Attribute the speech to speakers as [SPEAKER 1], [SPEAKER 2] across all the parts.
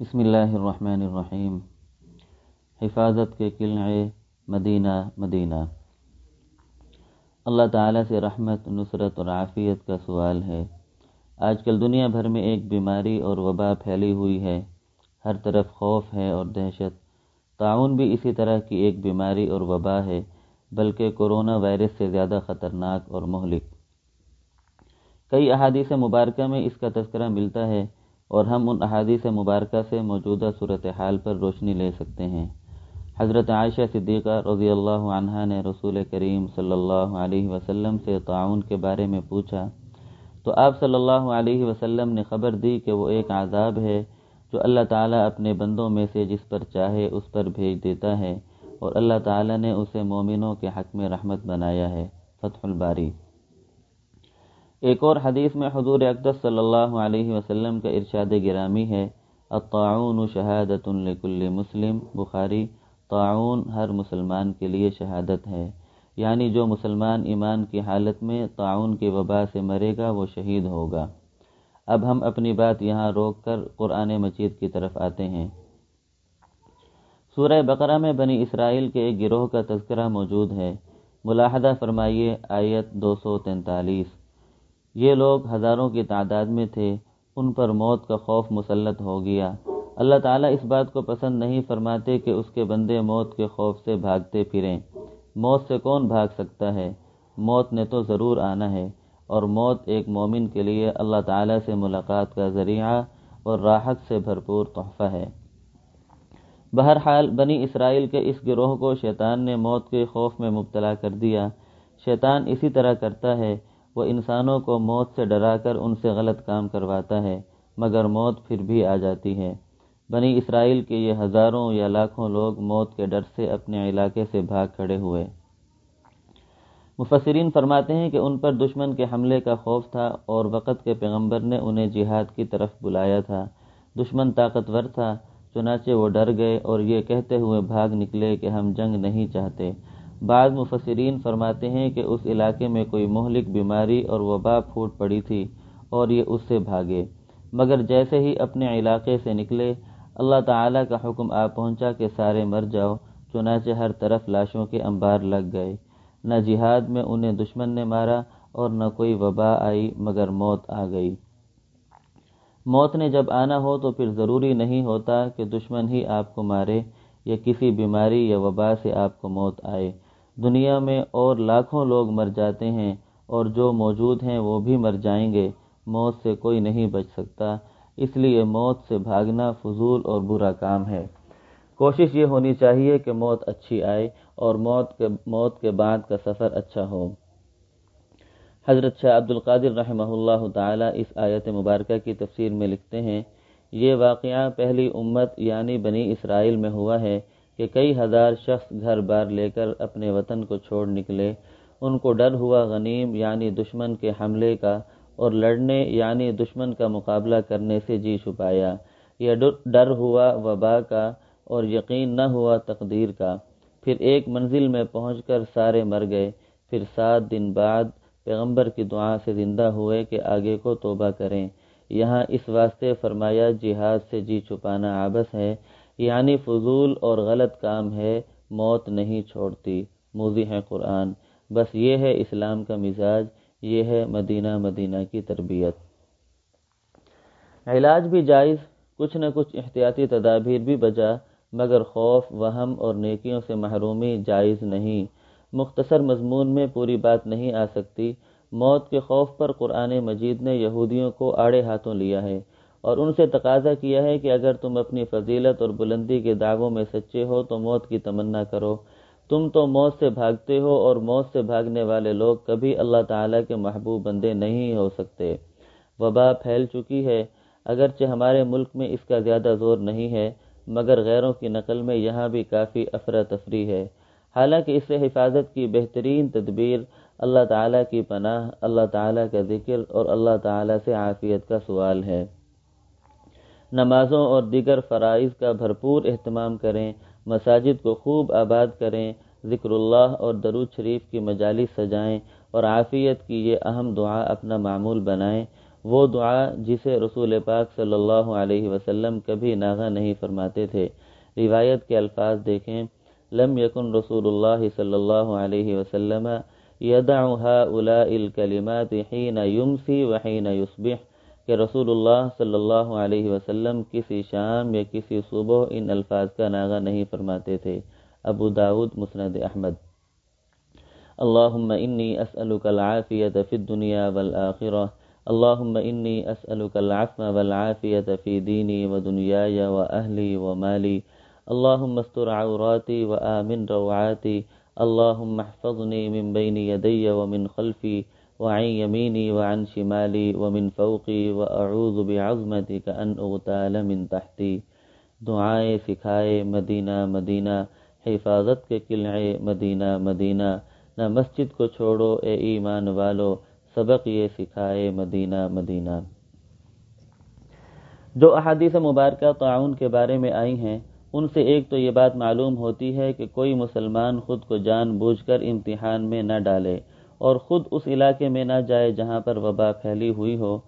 [SPEAKER 1] بسم اللہ الرحمن الرحیم۔ حفاظت کے قلعے مدینہ مدینہ۔ اللہ تعالیٰ سے رحمت، نصرت اور عافیت کا سوال ہے۔ آج کل دنیا بھر میں ایک بیماری اور وبا پھیلی ہوئی ہے۔ ہر طرف خوف ہے اور دہشت۔ تعاون بھی اسی طرح کی ایک بیماری اور وبا ہے، بلکہ کورونا وائرس سے زیادہ خطرناک اور مہلک۔ کئی احادیث مبارکہ میں اس کا تذکرہ ملتا ہے۔ اور ہم ان احادیث مبارکہ سے موجودہ صورتحال پر روشنی لے سکتے ہیں۔ حضرت عائشہ صدیقہ رضی اللہ عنہ نے رسول کریم صلی اللہ علیہ وسلم سے تعاون کے بارے میں پوچھا، تو آپ صلی اللہ علیہ وسلم نے خبر دی کہ وہ ایک عذاب ہے جو اللہ تعالیٰ اپنے بندوں میں سے جس پر چاہے اس پر بھیج دیتا ہے اور اللہ تعالیٰ نے اسے مومنوں کے حق میں رحمت بنایا ہے۔ فتح الباری۔ ایک اور حدیث میں حضور اقدس صلی اللہ علیہ وسلم کا ارشاد گرامی ہے، الطاعون شہادت لکل مسلم، بخاری تعاون ہر مسلمان کے لیے شہادت ہے۔ یعنی جو مسلمان ایمان کی حالت میں تعاون کی وبا سے مرے گا، وہ شہید ہوگا۔ اب ہم اپنی بات یہاں روک کر قرآن مجید کی طرف آتے ہیں۔ سورہ بقرہ میں بنی اسرائیل کے ایک گروہ کا تذکرہ موجود ہے۔ ملاحدہ فرمائیے، آیت دو سو تینتالیس۔ یہ لوگ ہزاروں کی تعداد میں تھے، ان پر موت کا خوف مسلط ہو گیا۔ اللہ تعالیٰ اس بات کو پسند نہیں فرماتے کہ اس کے بندے موت کے خوف سے بھاگتے پھریں۔ موت سے کون بھاگ سکتا ہے؟ موت نے تو ضرور آنا ہے۔ اور موت ایک مومن کے لیے اللہ تعالیٰ سے ملاقات کا ذریعہ اور راحت سے بھرپور تحفہ ہے۔ بہرحال، بنی اسرائیل کے اس گروہ کو شیطان نے موت کے خوف میں مبتلا کر دیا۔ شیطان اسی طرح کرتا ہے وہ انسانوں کو موت سے ڈرا کر ان سے غلط کام کرواتا ہے، مگر موت پھر بھی آ جاتی ہے۔ بنی اسرائیل کے یہ ہزاروں یا لاکھوں لوگ موت کے ڈر سے اپنے علاقے سے بھاگ کھڑے ہوئے۔ مفسرین فرماتے ہیں کہ ان پر دشمن کے حملے کا خوف تھا اور وقت کے پیغمبر نے انہیں جہاد کی طرف بلایا تھا۔ دشمن طاقتور تھا، چنانچہ وہ ڈر گئے اور یہ کہتے ہوئے بھاگ نکلے کہ ہم جنگ نہیں چاہتے۔ بعض مفسرین فرماتے ہیں کہ اس علاقے میں کوئی مہلک بیماری اور وبا پھوٹ پڑی تھی اور یہ اس سے بھاگے۔ مگر جیسے ہی اپنے علاقے سے نکلے، اللہ تعالیٰ کا حکم آ پہنچا کہ سارے مر جاؤ، چنانچہ ہر طرف لاشوں کے انبار لگ گئے۔ نہ جہاد میں انہیں دشمن نے مارا اور نہ کوئی وبا آئی، مگر موت آ گئی۔ موت نے جب آنا ہو تو پھر ضروری نہیں ہوتا کہ دشمن ہی آپ کو مارے یا کسی بیماری یا وبا سے آپ کو موت آئے۔ دنیا میں اور لاکھوں لوگ مر جاتے ہیں اور جو موجود ہیں وہ بھی مر جائیں گے، موت سے کوئی نہیں بچ سکتا۔ اس لیے موت سے بھاگنا فضول اور برا کام ہے۔ کوشش یہ ہونی چاہیے کہ موت اچھی آئے اور موت کے موت کے بعد کا سفر اچھا ہو۔ حضرت شاہ عبد القادر رحمہ اللہ تعالی اس آیت مبارکہ کی تفسیر میں لکھتے ہیں، یہ واقعہ پہلی امت یعنی بنی اسرائیل میں ہوا ہے۔ کہ کئی ہزار شخص گھر بار لے کر اپنے وطن کو چھوڑ نکلے۔ ان کو ڈر ہوا غنیم یعنی دشمن کے حملے کا اور لڑنے یعنی دشمن کا مقابلہ کرنے سے جی چھپایا۔ یہ ڈر ہوا وبا کا اور یقین نہ ہوا تقدیر کا۔ پھر ایک منزل میں پہنچ کر سارے مر گئے۔ پھر سات دن بعد پیغمبر کی دعا سے زندہ ہوئے کہ آگے کو توبہ کریں۔ یہاں اس واسطے فرمایا، جہاد سے جی چھپانا آبس ہے۔ یعنی فضول اور غلط کام ہے، موت نہیں چھوڑتی۔ موزی ہے قرآن۔ بس یہ ہے اسلام کا مزاج، یہ ہے مدینہ مدینہ کی تربیت۔ علاج بھی جائز، کچھ نہ کچھ احتیاطی تدابیر بھی بجا، مگر خوف، وہم اور نیکیوں سے محرومی جائز نہیں۔ مختصر مضمون میں پوری بات نہیں آ سکتی۔ موت کے خوف پر قرآن مجید نے یہودیوں کو آڑے ہاتھوں لیا ہے۔ اور ان سے تقاضا کیا ہے کہ اگر تم اپنی فضیلت اور بلندی کے دعووں میں سچے ہو تو موت کی تمنا کرو۔ تم تو موت سے بھاگتے ہو اور موت سے بھاگنے والے لوگ کبھی اللہ تعالیٰ کے محبوب بندے نہیں ہو سکتے۔ وبا پھیل چکی ہے۔ اگرچہ ہمارے ملک میں اس کا زیادہ زور نہیں ہے، مگر غیروں کی نقل میں یہاں بھی کافی افراتفری ہے۔ حالانکہ اس سے حفاظت کی بہترین تدبیر اللہ تعالیٰ کی پناہ، اللہ تعالیٰ کا ذکر اور اللہ تعالیٰ سے عافیت کا سوال ہے۔ نمازوں اور دیگر فرائض کا بھرپور اہتمام کریں، مساجد کو خوب آباد کریں، ذکر اللہ اور درود شریف کی مجالس سجائیں اور عافیت کی یہ اہم دعا اپنا معمول بنائیں۔ وہ دعا جسے رسول پاک صلی اللہ علیہ وسلم کبھی ناغا نہیں فرماتے تھے۔ روایت کے الفاظ دیکھیں۔ لم یکن رسول اللہ صلی اللہ علیہ وسلم الكلمات حین یمسی وحین یصبح۔ کہ رسول اللہ صلی اللہ علیہ وسلم کسی شام یا کسی صبح ان الفاظ کا ناغا نہیں فرماتے تھے۔ ابو داود، مسند احمد۔ اللهم إني أسألك العافية في الدنيا والآخرة اللهم إني أسألك العفو والعافية في ديني ودنياي وأهلي ومالي اللهم استر عوراتي وآمن روعاتي۔ اللهم احفظني من بين يدي ومن خلفي وعن يميني وعن شمالي ومن فوقي وأعوذ بعظمتك أن أغتال من تحتي. دعائیں سکھائے، مدینہ مدینہ، حفاظت کے قلعے، مدینہ مدینہ، نہ مسجد کو چھوڑو، اے ایمان والو، سبق یہ سکھائے، مدینہ مدینہ۔ جو احادیث مبارکہ تعاون کے بارے میں آئی ہیں، ان سے ایک تو یہ بات معلوم ہوتی ہے کہ کوئی مسلمان خود کو جان بوجھ کر امتحان میں نہ ڈالے۔ اور خود اس علاقے میں نہ جائے جہاں پر وبا پھیلی ہوئی ہو۔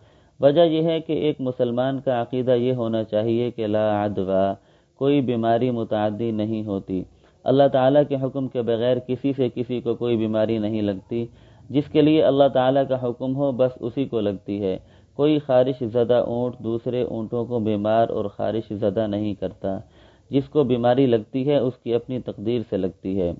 [SPEAKER 1] وجہ یہ ہے کہ ایک مسلمان کا عقیدہ یہ ہونا چاہیے کہ لا عدوا کوئی بیماری متعدی نہیں ہوتی۔ اللہ تعالیٰ کے حکم کے بغیر کسی سے کسی کو کوئی بیماری نہیں لگتی۔ جس کے لیے اللہ تعالیٰ کا حکم ہو، بس اسی کو لگتی ہے۔ کوئی خارش زدہ اونٹ دوسرے اونٹوں کو بیمار اور خارش زدہ نہیں کرتا۔ جس کو بیماری لگتی ہے، اس کی اپنی تقدیر سے لگتی ہے۔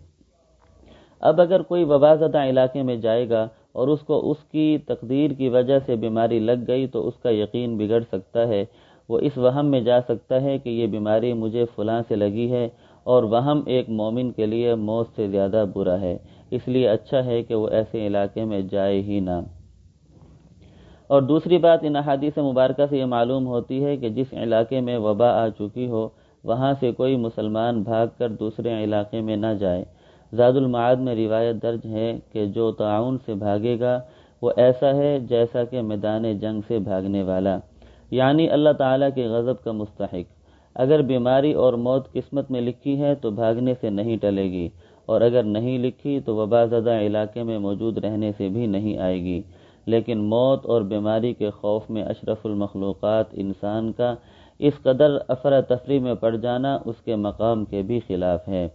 [SPEAKER 1] اب اگر کوئی وبا زدہ علاقے میں جائے گا اور اس کو اس کی تقدیر کی وجہ سے بیماری لگ گئی تو اس کا یقین بگڑ سکتا ہے۔ وہ اس وہم میں جا سکتا ہے کہ یہ بیماری مجھے فلاں سے لگی ہے اور وہم ایک مومن کے لیے موت سے زیادہ برا ہے۔ اس لیے اچھا ہے کہ وہ ایسے علاقے میں جائے ہی نہ۔ اور دوسری بات، ان احادیث مبارکہ سے یہ معلوم ہوتی ہے کہ جس علاقے میں وبا آ چکی ہو، وہاں سے کوئی مسلمان بھاگ کر دوسرے علاقے میں نہ جائے۔ زاد المعاد میں روایت درج ہے کہ جو تعاون سے بھاگے گا، وہ ایسا ہے جیسا کہ میدان جنگ سے بھاگنے والا۔ یعنی اللہ تعالیٰ کے غضب کا مستحق۔ اگر بیماری اور موت قسمت میں لکھی ہے تو بھاگنے سے نہیں ٹلے گی، اور اگر نہیں لکھی تو وبا زدہ علاقے میں موجود رہنے سے بھی نہیں آئے گی۔ لیکن موت اور بیماری کے خوف میں اشرف المخلوقات انسان کا، اس قدر افراتفری میں پڑ جانا اس کے مقام کے بھی خلاف ہے۔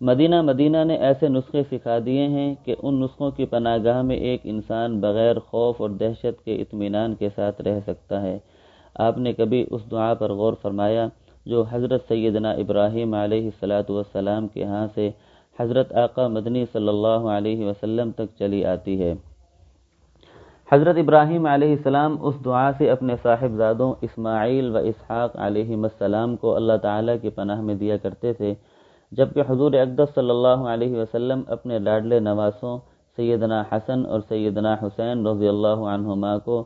[SPEAKER 1] مدینہ مدینہ نے ایسے نسخے سکھا دیے ہیں کہ ان نسخوں کی پناہ گاہ میں ایک انسان بغیر خوف اور دہشت کے اطمینان کے ساتھ رہ سکتا ہے۔ آپ نے کبھی اس دعا پر غور فرمایا جو حضرت سیدنا ابراہیم علیہ السلاۃ والسلام کے ہاں سے حضرت آقا مدنی صلی اللہ علیہ وسلم تک چلی آتی ہے؟ حضرت ابراہیم علیہ السلام اس دعا سے اپنے صاحبزادوں اسماعیل و اسحاق علیہ السلام کو اللہ تعالیٰ کی پناہ میں دیا کرتے تھے۔ جبکہ حضور اقدس صلی اللہ علیہ وسلم اپنے لاڈلے نواسوں سیدنا حسن اور سیدنا حسین رضی اللہ عنہما کو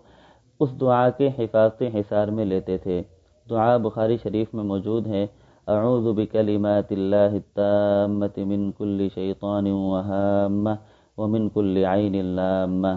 [SPEAKER 1] اس دعا کے حفاظت حصار میں لیتے تھے۔ دعا بخاری شریف میں موجود ہے۔ اعوذ بکلمات اللہ التامت من کل شیطان وہامہ ومن کل عین اللامہ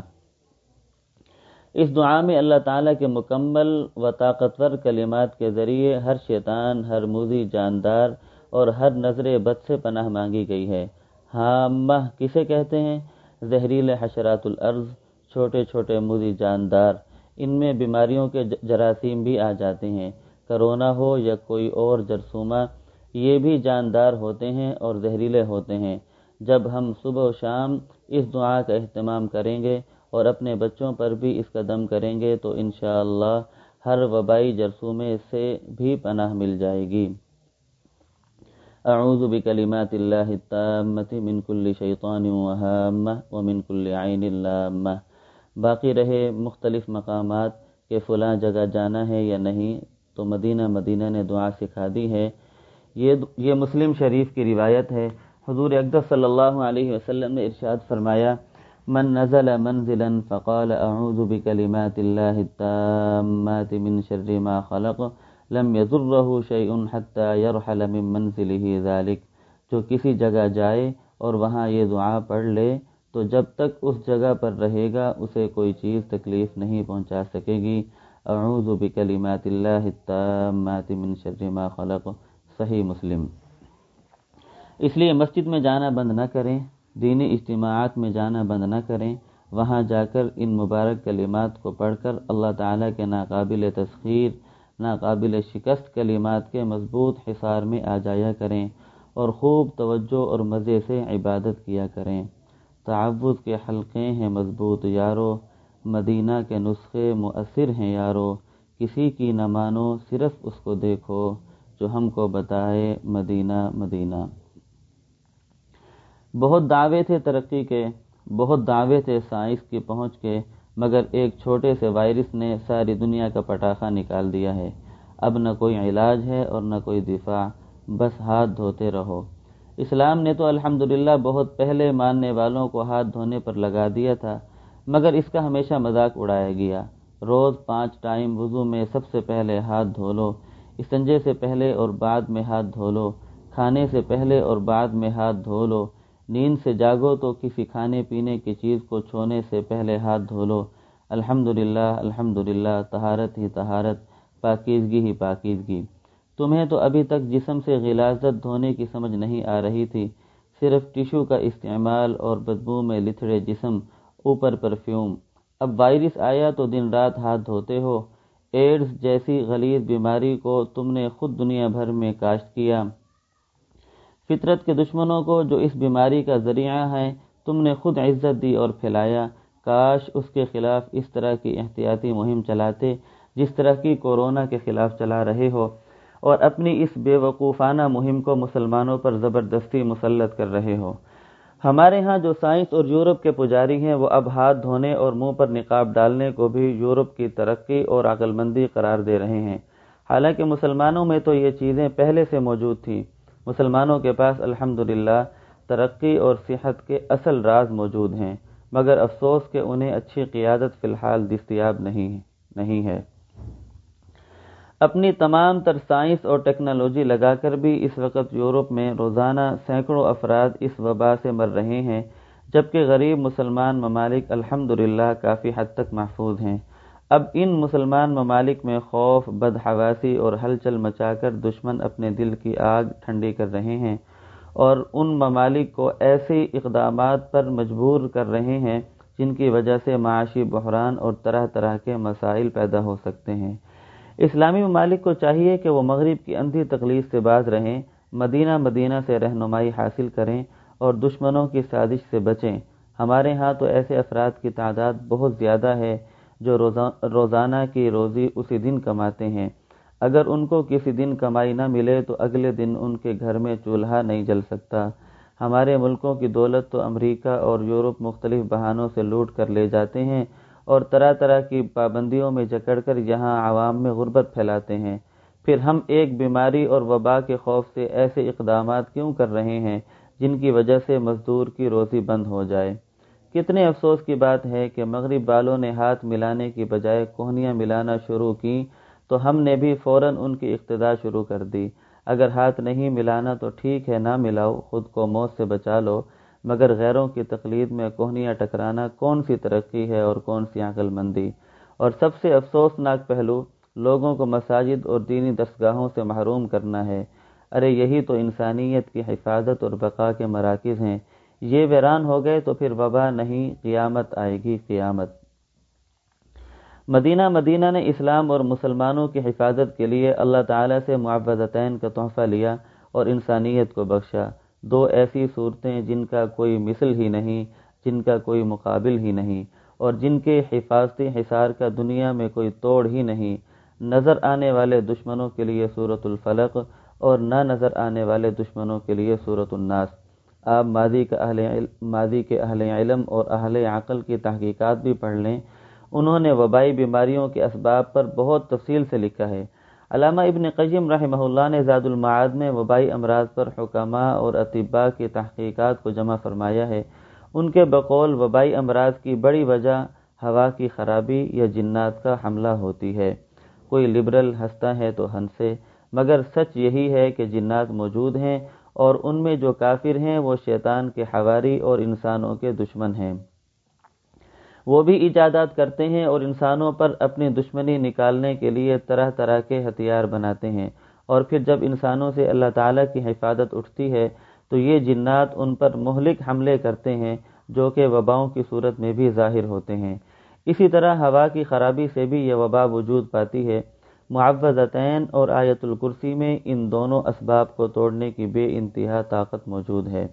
[SPEAKER 1] اس دعا میں اللہ تعالیٰ کے مکمل و طاقتور کلمات کے ذریعے ہر شیطان، ہر موزی جاندار اور ہر نظر بد سے پناہ مانگی گئی ہے۔ ہامہ کسے کہتے ہیں؟ زہریل حشرات الارض، چھوٹے چھوٹے موزی جاندار۔ ان میں بیماریوں کے جراثیم بھی آ جاتے ہیں۔ کرونا ہو یا کوئی اور جرثومہ یہ بھی جاندار ہوتے ہیں اور زہریلے ہوتے ہیں۔ جب ہم صبح و شام اس دعا کا اہتمام کریں گے اور اپنے بچوں پر بھی اس کا دم کریں گے تو انشاءاللہ ہر وبائی جرثومے سے بھی پناہ مل جائے گی۔ اعوذ بکلمات اللہ التامت من کل شیطان وہامہ ومن کل عین اللامہ باقی رہے مختلف مقامات کہ فلاں جگہ جانا ہے یا نہیں، تو مدینہ مدینہ نے دعا سکھا دی ہے۔ یہ یہ مسلم شریف کی روایت ہے۔ حضور اقدس صلی اللہ علیہ وسلم نے ارشاد فرمایا، من نزل منزلا فقال اعوذ بکلمات اللہ التامات من شر ما خلق لم يضره شيء حتى يرحل من منزله ذلك۔ جو کسی جگہ جائے اور وہاں یہ دعا پڑھ لے، تو جب تک اس جگہ پر رہے گا، اسے کوئی چیز تکلیف نہیں پہنچا سکے گی۔ اعوذ بکلمات اللہ التامات من شر ما خلق۔ صحیح مسلم۔ اس لیے مسجد میں جانا بند نہ کریں دینی اجتماعات میں جانا بند نہ کریں۔ وہاں جا کر ان مبارک کلمات کو پڑھ کر اللہ تعالیٰ کے ناقابل تسخیر ناقابل شکست کلمات کے مضبوط حصار میں آ جایا کریں اور خوب توجہ اور مزے سے عبادت کیا کریں۔ تعوض کے حلقے ہیں مضبوط یارو، مدینہ کے نسخے مؤثر ہیں یارو۔ کسی کی نہ مانو، صرف اس کو دیکھو جو ہم کو بتائے مدینہ مدینہ۔ بہت دعوے تھے ترقی کے، بہت دعوے تھے سائنس کی پہنچ کے مگر ایک چھوٹے سے وائرس نے ساری دنیا کا پٹاخہ نکال دیا ہے۔ اب نہ کوئی علاج ہے اور نہ کوئی دفاع، بس ہاتھ دھوتے رہو۔ اسلام نے تو الحمد بہت پہلے ماننے والوں کو ہاتھ دھونے پر لگا دیا تھا، مگر اس کا ہمیشہ مذاق اڑایا گیا۔ روز پانچ ٹائم وضو میں سب سے پہلے ہاتھ دھو لو، استنجے سے پہلے اور بعد میں ہاتھ دھو لو، کھانے سے پہلے اور بعد میں ہاتھ دھو لو۔ نیند سے جاگو تو کسی کھانے پینے کی چیز کو چھونے سے پہلے ہاتھ دھو لو۔ الحمد للہ الحمد للہ تہارت ہی تہارت پاکیزگی ہی پاکیزگی۔ تمہیں تو ابھی تک جسم سے غلازت دھونے کی سمجھ نہیں آ رہی تھی۔ صرف ٹیشو کا استعمال اور بدبو میں لتھڑے جسم، اوپر پرفیوم۔ اب وائرس آیا تو دن رات ہاتھ دھوتے ہو۔ ایڈز جیسی غلیظ بیماری کو تم نے خود دنیا بھر میں کاشت کیا۔ فطرت کے دشمنوں کو جو اس بیماری کا ذریعہ ہے تم نے خود عزت دی اور پھیلایا۔ کاش اس کے خلاف اس طرح کی احتیاطی مہم چلاتے، جس طرح کی کورونا کے خلاف چلا رہے ہو۔ اور اپنی اس بے وقوفانہ مہم کو مسلمانوں پر زبردستی مسلط کر رہے ہو۔ ہمارے ہاں جو سائنس اور یورپ کے پجاری ہیں، وہ اب ہاتھ دھونے اور منہ پر نقاب ڈالنے کو بھی یورپ کی ترقی اور عقل مندی قرار دے رہے ہیں۔ حالانکہ مسلمانوں میں تو یہ چیزیں پہلے سے موجود تھیں۔ مسلمانوں کے پاس الحمد ترقی اور صحت کے اصل راز موجود ہیں، مگر افسوس کہ انہیں اچھی قیادت فی الحال دستیاب نہیں نہیں ہے۔ اپنی تمام تر سائنس اور ٹیکنالوجی لگا کر بھی اس وقت یورپ میں روزانہ سینکڑوں افراد اس وبا سے مر رہے ہیں، جبکہ غریب مسلمان ممالک الحمد کافی حد تک محفوظ ہیں۔ اب ان مسلمان ممالک میں خوف، بدحواسی اور ہلچل مچا کر دشمن اپنے دل کی آگ ٹھنڈی کر رہے ہیں اور ان ممالک کو ایسے اقدامات پر مجبور کر رہے ہیں جن کی وجہ سے معاشی بحران اور طرح طرح کے مسائل پیدا ہو سکتے ہیں۔ اسلامی ممالک کو چاہیے کہ وہ مغرب کی اندھی تکلیف سے باز رہیں، مدینہ مدینہ سے رہنمائی حاصل کریں اور دشمنوں کی سازش سے بچیں۔ ہمارے ہاں تو ایسے افراد کی تعداد بہت زیادہ ہے جو روزانہ کی روزی اسی دن کماتے ہیں۔ اگر ان کو کسی دن کمائی نہ ملے تو اگلے دن ان کے گھر میں چولہا نہیں جل سکتا۔ ہمارے ملکوں کی دولت تو امریکہ اور یورپ مختلف بہانوں سے لوٹ کر لے جاتے ہیں اور طرح طرح کی پابندیوں میں جکڑ کر یہاں عوام میں غربت پھیلاتے ہیں۔ پھر ہم ایک بیماری اور وبا کے خوف سے ایسے اقدامات کیوں کر رہے ہیں جن کی وجہ سے مزدور کی روزی بند ہو جائے؟ کتنے افسوس کی بات ہے کہ مغرب والوں نے ہاتھ ملانے کی بجائے کوہنیاں ملانا شروع کی تو ہم نے بھی فوراً ان کی اقتدا شروع کر دی۔ اگر ہاتھ نہیں ملانا تو ٹھیک ہے، نہ ملاؤ، خود کو موت سے بچا لو۔ مگر غیروں کی تقلید میں کوہنیاں ٹکرانا کون سی ترقی ہے اور کون سی عقل مندی؟ اور سب سے افسوسناک پہلو، لوگوں کو مساجد اور دینی دستگاہوں سے محروم کرنا ہے۔ ارے، یہی تو انسانیت کی حفاظت اور بقا کے مراکز ہیں۔ یہ ویران ہو گئے تو پھر وبا نہیں، قیامت آئے گی، قیامت۔ مدینہ مدینہ نے اسلام اور مسلمانوں کی حفاظت کے لیے اللہ تعالیٰ سے معوضتین کا تحفہ لیا اور انسانیت کو بخشا۔ دو ایسی صورتیں جن کا کوئی مثل ہی نہیں، جن کا کوئی مقابل ہی نہیں، اور جن کے حفاظتی حصار کا دنیا میں کوئی توڑ ہی نہیں۔ نظر آنے والے دشمنوں کے لیے صورت الفلق اور نہ نظر آنے والے دشمنوں کے لیے صورت الناس۔ آپ ماضی کے اہل ماضی کے اہل علم اور اہل عقل کی تحقیقات بھی پڑھ لیں۔ انہوں نے وبائی بیماریوں کے اسباب پر بہت تفصیل سے لکھا ہے۔ علامہ ابن قیم رحمہ اللہ نے زاد المعاد میں وبائی امراض پر حکمہ اور اطباء کی تحقیقات کو جمع فرمایا ہے۔ ان کے بقول وبائی امراض کی بڑی وجہ ہوا کی خرابی یا جنات کا حملہ ہوتی ہے۔ کوئی لبرل ہنستا ہے تو ہنسے، مگر سچ یہی ہے کہ جنات موجود ہیں اور ان میں جو کافر ہیں وہ شیطان کے حواری اور انسانوں کے دشمن ہیں۔ وہ بھی ایجادات کرتے ہیں اور انسانوں پر اپنی دشمنی نکالنے کے لیے طرح طرح کے ہتھیار بناتے ہیں۔ اور پھر جب انسانوں سے اللہ تعالیٰ کی حفاظت اٹھتی ہے، تو یہ جنات ان پر مہلک حملے کرتے ہیں، جو کہ وباؤں کی صورت میں بھی ظاہر ہوتے ہیں۔ اسی طرح ہوا کی خرابی سے بھی یہ وبا وجود پاتی ہے۔ معوضتین اور آیت الکرسی میں ان دونوں اسباب کو توڑنے کی بے انتہا طاقت موجود ہے۔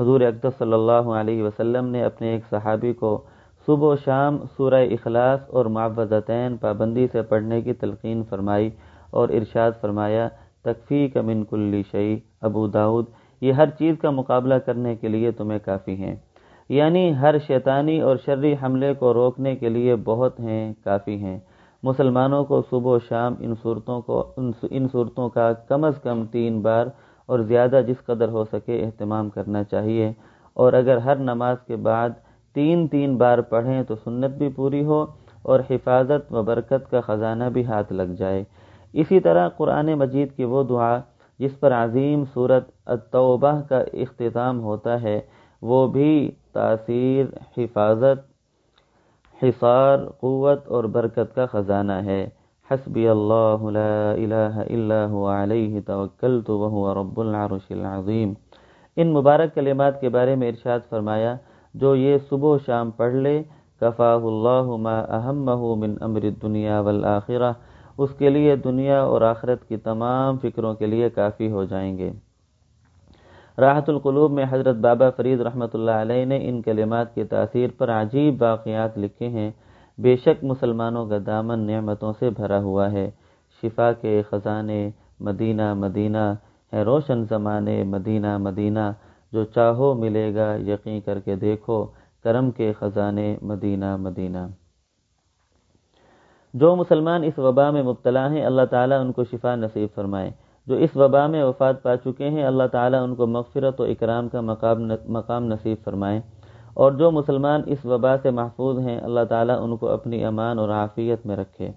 [SPEAKER 1] حضور اکتر صلی اللہ علیہ وسلم نے اپنے ایک صحابی کو صبح و شام سورہ اخلاص اور معوضتین پابندی سے پڑھنے کی تلقین فرمائی اور ارشاد فرمایا تکفی کمن کلی شعی ابو داود، یہ ہر چیز کا مقابلہ کرنے کے لیے تمہیں کافی ہیں۔ یعنی ہر شیطانی اور شرری حملے کو روکنے کے لیے بہت ہیں، کافی ہیں۔ مسلمانوں کو صبح و شام ان صورتوں کو، ان صورتوں کا کم از کم تین بار اور زیادہ جس قدر ہو سکے اہتمام کرنا چاہیے۔ اور اگر ہر نماز کے بعد تین تین بار پڑھیں تو سنت بھی پوری ہو اور حفاظت و برکت کا خزانہ بھی ہاتھ لگ جائے۔ اسی طرح قرآن مجید کی وہ دعا جس پر عظیم صورت التوبہ کا اختتام ہوتا ہے، وہ بھی تاثیر، حفاظت حصار، قوت اور برکت کا خزانہ ہے۔ حسبی اللہ لا الہ الا هو، علیہ توکلت وهو رب العرش العظیم۔ ان مبارک کلمات کے بارے میں ارشاد فرمایا، جو یہ صبح و شام پڑھ لے، کفاہ اللہ ما اہمہ من امر الدنیا والآخرہ۔ اس کے لیے دنیا اور آخرت کی تمام فکروں کے لیے کافی ہو جائیں گے۔ راحت القلوب میں حضرت بابا فرید رحمۃ اللہ علیہ نے ان کلمات کی تاثیر پر عجیب واقعات لکھے ہیں۔ بے شک مسلمانوں کا دامن نعمتوں سے بھرا ہوا ہے۔ شفا کے خزانے مدینہ مدینہ ہے روشن زمانے مدینہ مدینہ۔ جو چاہو ملے گا، یقین کر کے دیکھو، کرم کے خزانے مدینہ مدینہ۔ جو مسلمان اس وبا میں مبتلا ہیں، اللہ تعالیٰ ان کو شفا نصیب فرمائے۔ جو اس وبا میں وفات پا چکے ہیں، اللہ تعالیٰ ان کو مغفرت و اکرام کا مقام مقام نصیب فرمائیں اور جو مسلمان اس وبا سے محفوظ ہیں، اللہ تعالیٰ ان کو اپنی امان اور عافیت میں رکھے۔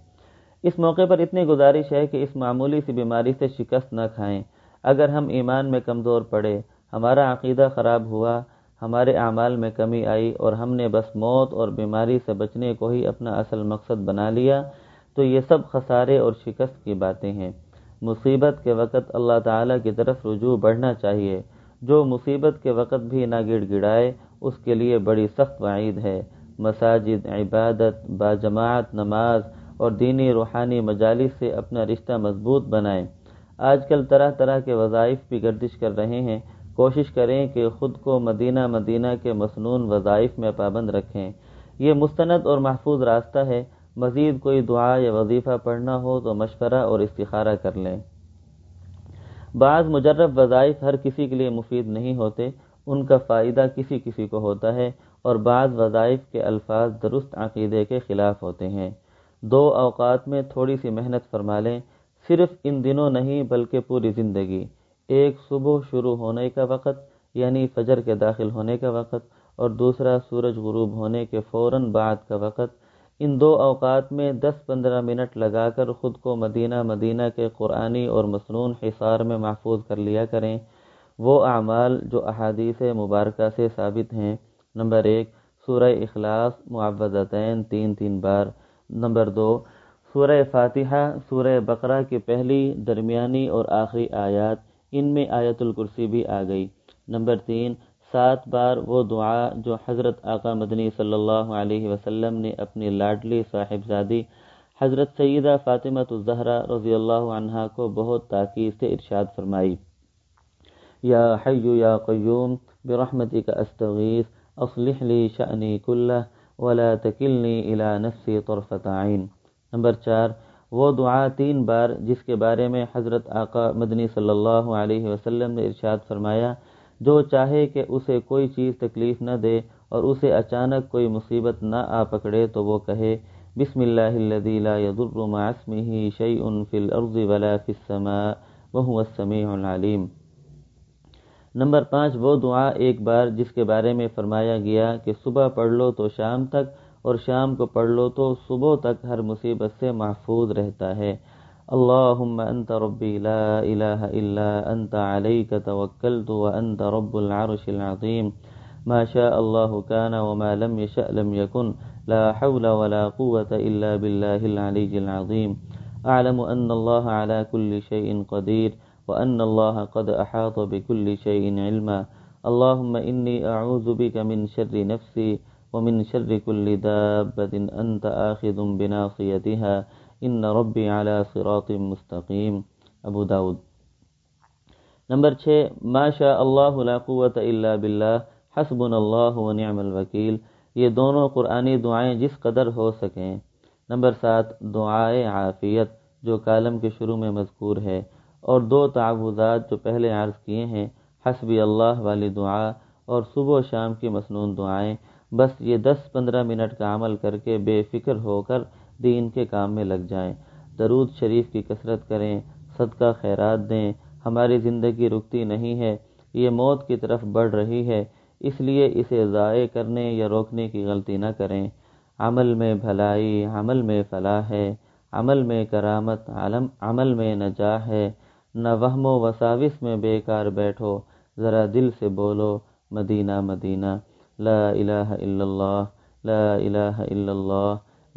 [SPEAKER 1] اس موقع پر اتنی گزارش ہے کہ اس معمولی سی بیماری سے شکست نہ کھائیں۔ اگر ہم ایمان میں کمزور پڑے، ہمارا عقیدہ خراب ہوا، ہمارے اعمال میں کمی آئی اور ہم نے بس موت اور بیماری سے بچنے کو ہی اپنا اصل مقصد بنا لیا، تو یہ سب خسارے اور شکست کی باتیں ہیں۔ مصیبت کے وقت اللہ تعالیٰ کی طرف رجوع بڑھنا چاہیے۔ جو مصیبت کے وقت بھی نہ گڑ گڑائے، اس کے لیے بڑی سخت وعید ہے۔ مساجد، عبادت، باجماعت، نماز اور دینی روحانی مجالس سے اپنا رشتہ مضبوط بنائیں۔ آج کل طرح طرح کے وظائف بھی گردش کر رہے ہیں۔ کوشش کریں کہ خود کو مدینہ مدینہ کے مصنون وظائف میں پابند رکھیں۔ یہ مستند اور محفوظ راستہ ہے۔ مزید کوئی دعا یا وظیفہ پڑھنا ہو تو مشورہ اور استخارہ کر لیں۔ بعض مجرب وظائف ہر کسی کے لیے مفید نہیں ہوتے، ان کا فائدہ کسی کسی کو ہوتا ہے اور بعض وظائف کے الفاظ درست عقیدے کے خلاف ہوتے ہیں۔ دو اوقات میں تھوڑی سی محنت فرما لیں، صرف ان دنوں نہیں بلکہ پوری زندگی۔ ایک صبح شروع ہونے کا وقت یعنی فجر کے داخل ہونے کا وقت، اور دوسرا سورج غروب ہونے کے فوراً بعد کا وقت ان دو اوقات میں دس پندرہ منٹ لگا کر خود کو مدینہ مدینہ کے قرآنی اور مصنون حصار میں محفوظ کر لیا کریں۔ وہ اعمال جو احادیث مبارکہ سے ثابت ہیں۔ نمبر ایک، سورہ اخلاص معوضتین تین تین بار۔ نمبر دو، سورہ فاتحہ، سورہ بقرہ کی پہلی، درمیانی اور آخری آیات، ان میں آیت الکرسی بھی آ گئی۔ نمبر تین سات بار وہ دعا جو حضرت آقا مدنی صلی اللہ علیہ وسلم نے اپنی لاڈلی صاحبزادی حضرت سیدہ فاطمہ الزہرا رضی اللہ عنہا کو بہت تاکید سے ارشاد فرمائی۔ یا حیو یا قیوم برحمتی کا استغیث، اصلح لی شعنی کلہ، ولا تکلنی الى نفسی طرفت عین۔ نمبر چار، وہ دعا تین بار جس کے بارے میں حضرت آقا مدنی صلی اللہ علیہ وسلم نے ارشاد فرمایا۔ جو چاہے کہ اسے کوئی چیز تکلیف نہ دے اور اسے اچانک کوئی مصیبت نہ آ پکڑے تو وہ کہے، بسم اللہ الذي لا يضر مع اسمه شيء في الارض ولا في السماء وهو السميع العليم نمبر پانچ، وہ دعا ایک بار جس کے بارے میں فرمایا گیا کہ صبح پڑھ لو تو شام تک اور شام کو پڑھ لو تو صبح تک ہر مصیبت سے محفوظ رہتا ہے۔ اللهم أنت ربي لا إله إلا أنت عليك توكلت وأنت رب العرش العظيم. ما شاء الله كان وما لم يشأ لم يكن. لا حول ولا قوة إلا بالله العلي العظيم. أعلم أن الله على كل شيء قدير وأن الله قد أحاط بكل شيء علما. اللهم إني أعوذ بك من شر نفسي ومن شر كل دابة أنت آخذ بناصيتها. إن ربي على صراط مستقيم ابو داود. نمبر چھ، ما شاء اللہ لا قوت الا باللہ حسبنا اللہ و نعم الوکیل یہ دونوں قرآنی دعائیں جس قدر ہو سکیں. نمبر سات، دعائے عافیت، جو کالم کے شروع میں مذکور ہے، اور دو تعوذات جو پہلے عرض کیے ہیں، حسبی اللہ والی دعا اور صبح و شام کی مصنون دعائیں. بس یہ دس پندرہ منٹ کا عمل کر کے بے فکر ہو کر دین کے کام میں لگ جائیں۔ درود شریف کی کثرت کریں، صدقہ خیرات دیں۔ ہماری زندگی رکتی نہیں ہے، یہ موت کی طرف بڑھ رہی ہے، اس لیے اسے ضائع کرنے یا روکنے کی غلطی نہ کریں۔ عمل میں بھلائی، عمل میں فلاح ہے، عمل میں کرامت، عالم، عمل میں نجاح ہے۔ نہ وہم و وساوس میں بیکار بیٹھو، ذرا دل سے بولو، مدینہ مدینہ۔ لا الہ الا اللہ، لا الہ الا اللہ۔